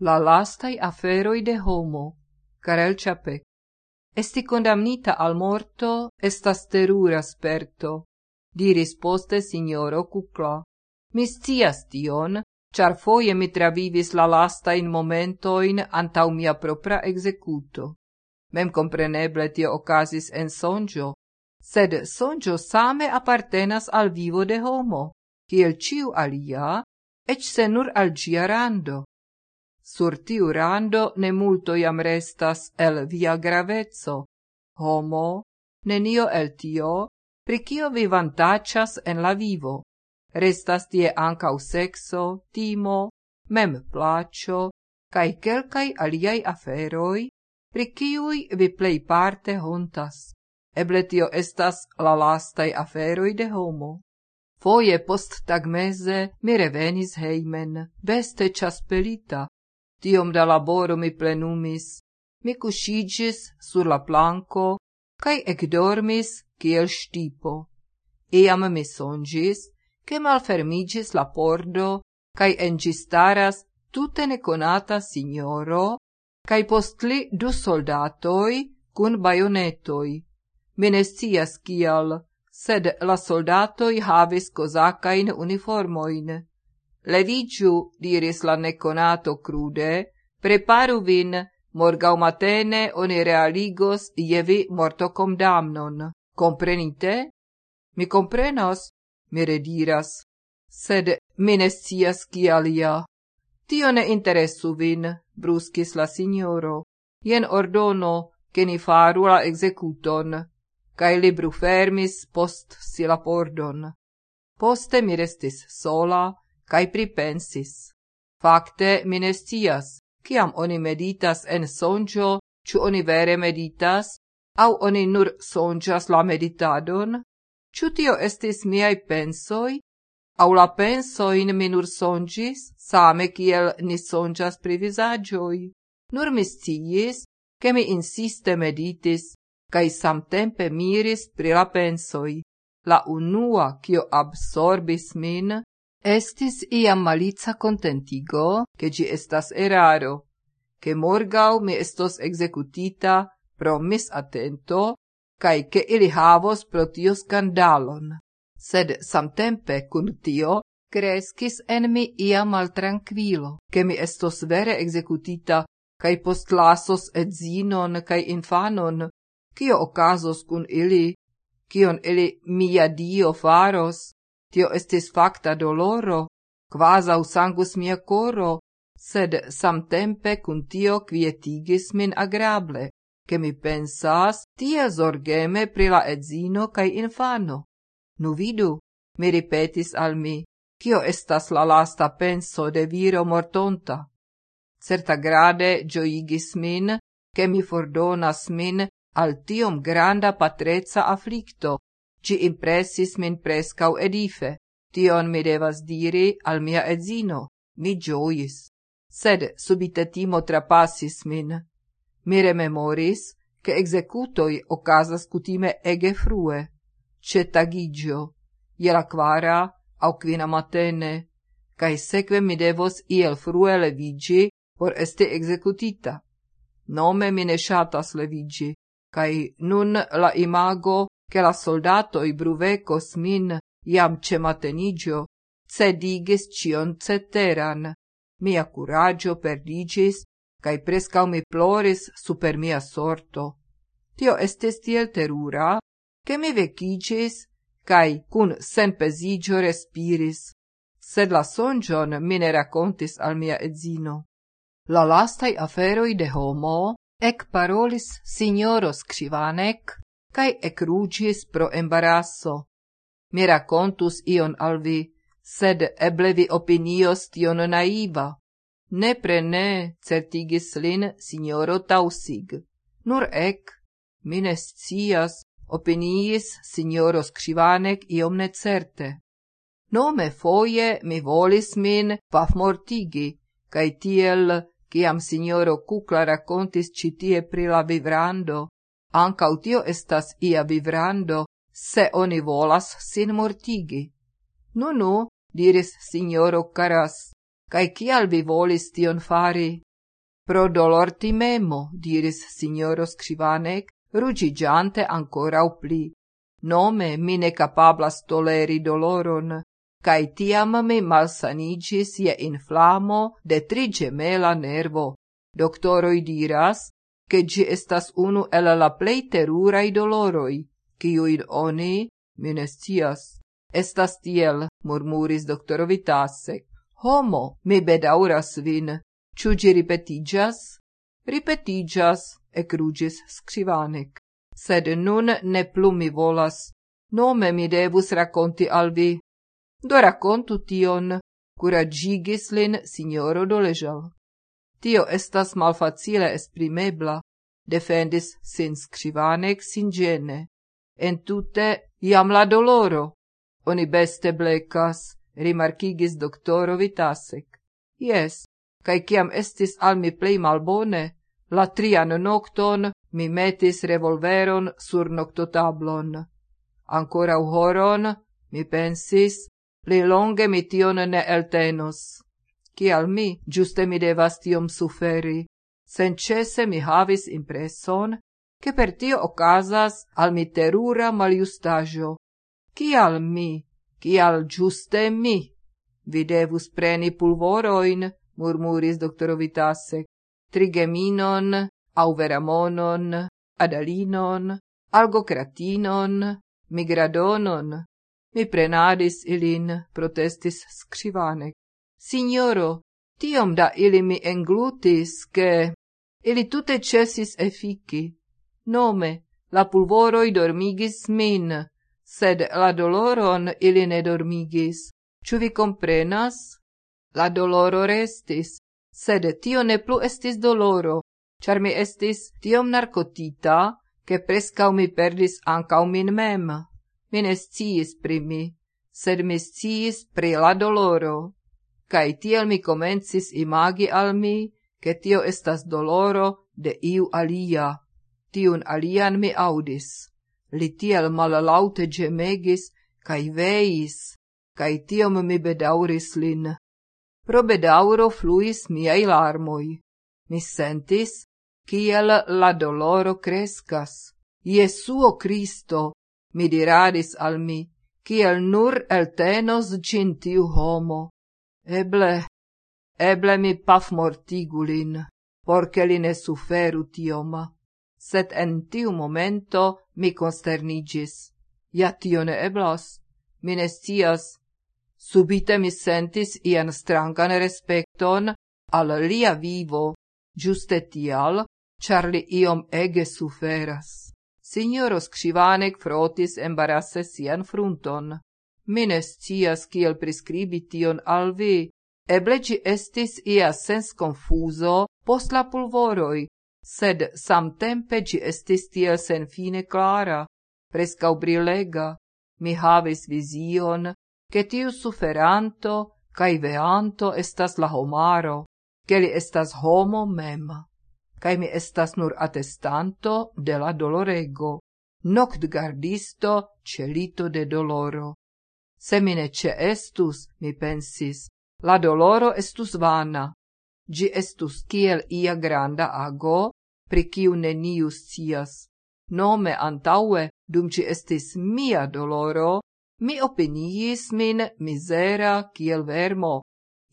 la lastai aferoi de homo, Karel Čapek. Esti condamnita al morto estas terura sperto, diris poste signoro Kukla. Mi scias tion, char foie mi travivis la lastain momentoin antau mia propra executo. Mem compreneble tio ocasis en sonjo, sed sonjo same appartenas al vivo de homo, kiel ciu alia, ec se nur al gia rando. Sur tiu rando ne multo iam restas el via gravezzo. Homo, nenio el tio, pri vi en la vivo. Restas tie ancau sexo, timo, mem placio, cae quelcai aliai aferoi, pri ciui vi plei parte hontas. Eble tio estas la lastai aferoi de homo. Foje post tagmeze mi revenis heimen, veste ciaspelita. tiom da laboro mi plenumis, mi cusigis sur la planco, cae ecdormis kiel stipo. Iam mi songis, che malfermigis la pordo, cae engistaras tutte neconata signoro, cae postli du soldatoi cun baionetoi. Mi ne scias kial, sed la soldatoi havis cosacain uniformoin. Levigiu, diris la neconato crude, preparu vin, morgau matene oni realigos ievi mortocom damnon. Comprenite? Mi comprenos, mi rediras, sed mi ne scias cialia. Tio ne interessu vin, bruscis la signoro. Ien ordono, che ni faru la executon cae libru fermis post si la pordon. Poste mi restis sola, cae pripensis. Fakte mi ne kiam oni meditas en sonjo, ciu oni vere meditas, au oni nur sonjas la meditadon, ciu tio estis miai pensoi? Au la pensoin mi nur sonjis, same kiel ni sonjas pri vizaĝoj. Nur mi sciis, ke mi insiste meditis, cae samtempe miris pri la pensoi. La unua, kio absorbis min, Estis iam malica contentigo, che gi estas eraro, che morgau mi estos executita pro misatento, cae che ili havos pro tio scandalon. Sed samtempe cun tio crescis en mi ia maltranquilo, che mi estos vere executita, cae postlasos edzinon cae infanon, cio ocasos cun ili, cion ili mia dio faros, Tio estis facta doloro, quasau sangus mia coro, sed samtempe cun tio quietigis min agrable, che mi pensas tia zorgeme pri la edzino cae infano. Nu vidu, mi ripetis al mi, cio estas la lasta penso de viro mortonta. Certa grade gioigis min, che mi fordonas min al tiom granda patrezza afflicto, ci impressis min prescau edife. Tion mi devas diri al mia edzino. Mi giois. Sed subite timo trapassis min. Mi rememoris, che executoi ocasas cutime ege frue, ce tagigio, iela quara au quina matene, cae seque mi devos iel frue levigi por este executita. Nome mi ne shatas levigi, cae nun la imago che la soldato i bruve cosmin iam cemateniĝo cedigis ĉion ceteran. Mia kuraĝo perdiĝis kaj preskaŭ mi ploris super mia sorto. Tio estis tiel terura che mi veciĝis kaj kun senpeziĝo respiris. Sed la sonjon mi ne rakontis al mia edzino. La lastaj aferoj de homo ekparolis sinjoro Skrivanek cae ecrugis pro embarasso. Mi racontus ion al vi, sed eble vi opinios tion naiva. Nepre ne, certigis lin signoro Tausig. Nur ec, mines cias, opiniis signoro Scrivanec iom ne certe. Nome foie mi volis min pafmortigi, cae tiel, ciam signoro Cucla racontis citie pri la vivrando, ancau tio estas ia vivrando, se oni volas sin mortigi. Nu, nu, diris signoro Caras, cae cial vi volis tion fari? Pro dolor timemo, diris signoro scrivanec, rugigiante ancora pli. Nome mi ne capablas toleri doloron, cae tiam mi malsanigis je inflamo de tri gemela nervo. Doctoroi diras, che gi estas unu el la plei terurai doloroi, ciuid oni, minestias. Estas tiel, murmuris doctoro Vitasek. Homo, mi bedauras vin, ciu gi ripetigas? Ripetigas, ecrugis scrivanek. Sed nun ne plu mi volas. Nome mi devus raconti al vi. Do racontu tion, curagigis lin signoro Doležal. Tio estas malfacile esprimebla, defendis sin scrivanec singene. Entute iam la doloro. Oni beste blecas, rimarcigis doctoro Vitasek. Yes, cae ciam estis al mi plei malbone, la trian nocton mi metis revolveron sur noctotablon. Ancora horon, mi pensis, pli longe mi tion ne eltenos. Cial mi, giuste mi devas tiom suferi, sencese mi havis impreson, che per tio ocasas al mi terura maliustajo. Cial mi, cial giuste mi, vi devus preni pulvoroin, murmuris doctoro Vitasek, trigeminon, auveramonon, adalinon, algocratinon, migradonon. Mi prenadis ilin, protestis scrivanek. Signoro, tiom da ili mi englutis, che ili tute cesis efiki. Nome, la pulvoroi dormigis min, sed la doloron ili ne dormigis. Ču vi comprenas? La doloro restis, sed tio ne plu estis doloro, char mi estis tiom narcotita, che prescau mi perdis ancau min mem. Mi ne sciis pri mi, sed mi sciis pri la doloro cae tiel mi comencis imagi al mi, che tio estas doloro de iu alia. Tiun alian mi audis. Li tiel malalaute gemegis, cae veis, cae tiom mi bedauris lin. Pro bedauro fluis miei larmoi. Mi sentis, kiel la doloro crescas. Jesuo Cristo, mi diradis al mi, kiel nur eltenos gintiu homo. Eble, eble mi paf mortigulin, porce li ne suferu tioma. Set en tiu momento mi consternigis. Ja tio ne eblas, mi ne stias, Subite mi sentis ian strangan respecton al lia vivo, giuste tial, char li iom ege suferas. Signoro scrivanec frotis embarasse sian frunton. mines cias kiel prescribi tion al vi. Eble ci estis ia sens confuso post la pulvoroi, sed samtempe ci estis tiel senfine clara, prescau brilega. Mi havis vizion, che tiu suferanto cae veanto estas la homaro, che li estas homo mem, cae mi estas nur attestanto de la dolorego, noctgardisto celito de doloro. Se mi ne ce estus, mi pensis, la doloro estus vana, gi estus kiel ia granda ago, pri ciu nenius cias. Nome antaue, dum ci estis mia doloro, mi opiniis min misera kiel vermo,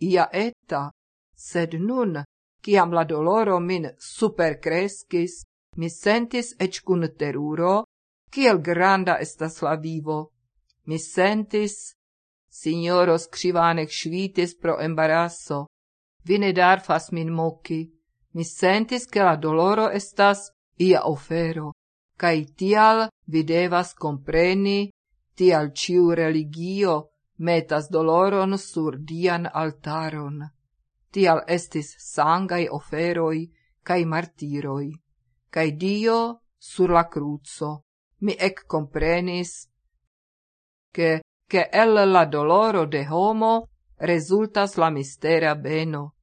ia eta, sed nun, ciam la doloro min supercrescis, mi sentis ec cun teruro, kiel granda estas la vivo. Mi sentis, signoro scrivanec svitis pro embarasso, vine dar fas min moci, mi sentis che la doloro estas ia ofero, cae tial vi devas compreni tial ciu religio metas doloron sur dian altaron. Tial estis sangai oferoi cae martiroi, cae Dio sur la cruzo. Mi ec comprenis che, che el la doloro de homo resultas la mistera beno.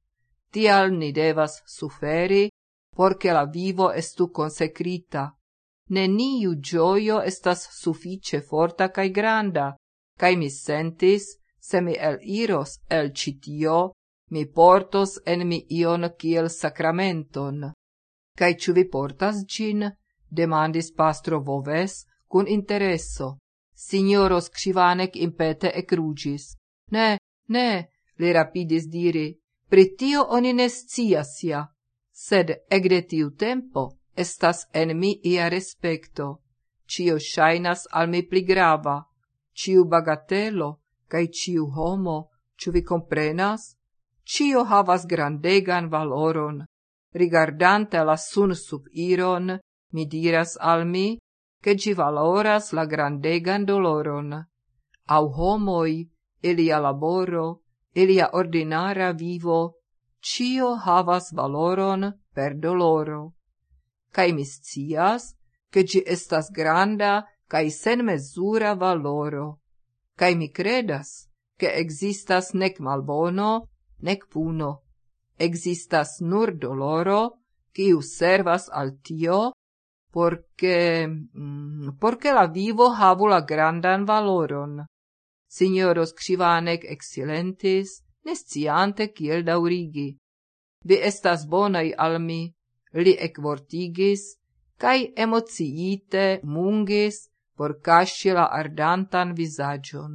Tial ni devas suferi, porque la vivo estu consecrita, neniu gioio estas suffice forta cae granda, cae mi sentis, se mi el iros el citio, mi portos en mi ion kiel sacramenton. Cai ciu vi portas gin? demandis pastro Voves, cun interesso. Signoro Scrivanek impete ecrugis. Ne, ne, li rapidis diri, pritio oni ne sed egde tiu tempo estas en mi ia respecto. Cio shainas al mi pli grava, ciu bagatelo, cae ciu homo, ciu vi comprenas? Cio havas grandegan valoron. Rigardante la sun sub iron, mi diras al mi, che ci valoras la grandegan doloron. Au homoi, ilia laboro, ilia ordinara vivo, cio havas valoron per doloro. Cai mis cias, che ci estas granda cae sen mesura valoro. Cai mi credas, che existas nec malbono, nec puno. Existas nur doloro, quiu servas al tio, porque mm, porque la vivo havu la grandan valoron. Signoro Scrivanec excellentis, nesciante kiel daurigi. Vi estas bonai al mi, li ecvortigis, cae emociite mungis por casci la ardantan visagion.